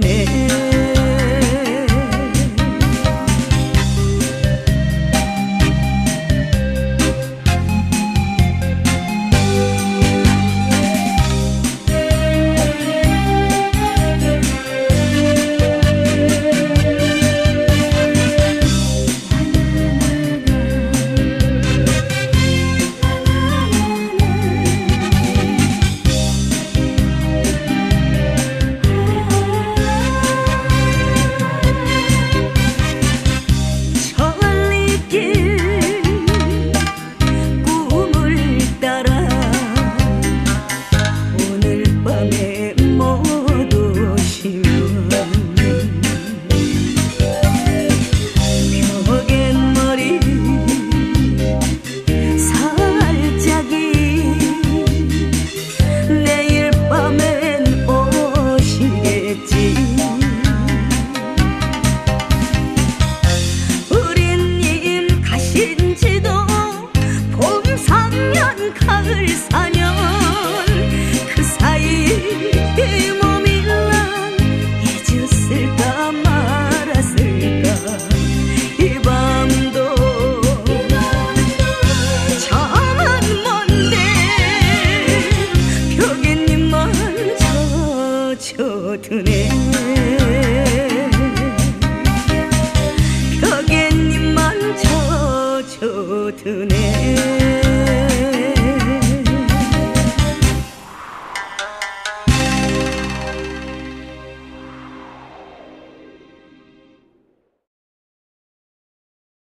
胸 tune